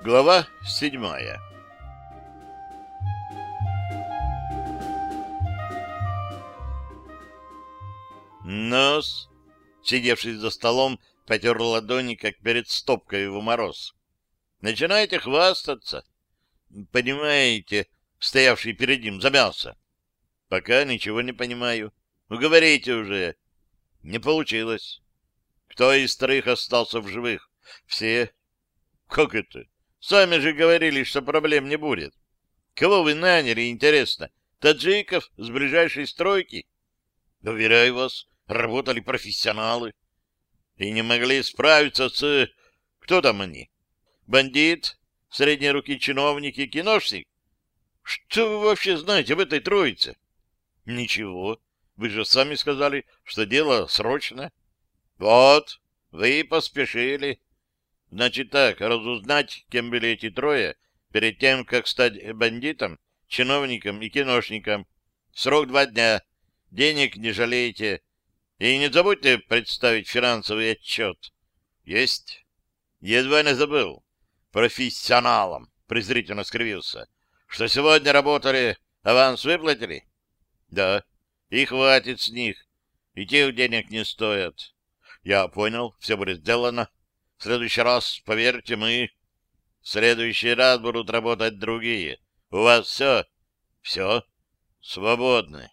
Глава седьмая Нос, сидевший за столом, потер ладони, как перед стопкой в мороз. Начинаете хвастаться. Понимаете, стоявший перед ним замялся. Пока ничего не понимаю. Ну, говорите уже. Не получилось. Кто из троих остался в живых? Все. Как это? Сами же говорили, что проблем не будет. Кого вы наняли, интересно? Таджиков с ближайшей стройки? Уверяю вас, работали профессионалы. И не могли справиться с... Кто там они? Бандит? Средней руки чиновник и киношник? Что вы вообще знаете в этой троице? Ничего. Вы же сами сказали, что дело срочно. Вот, вы поспешили. Значит так, разузнать, кем были эти трое, перед тем, как стать бандитом, чиновником и киношником. Срок два дня. Денег не жалейте. И не забудьте представить финансовый отчет. Есть. Едва не забыл. Профессионалом, презрительно скривился. Что сегодня работали, аванс выплатили? Да. И хватит с них. И тех денег не стоят. Я понял, все будет сделано. В следующий раз, поверьте, мы... В следующий раз будут работать другие. У вас все? Все. Свободны.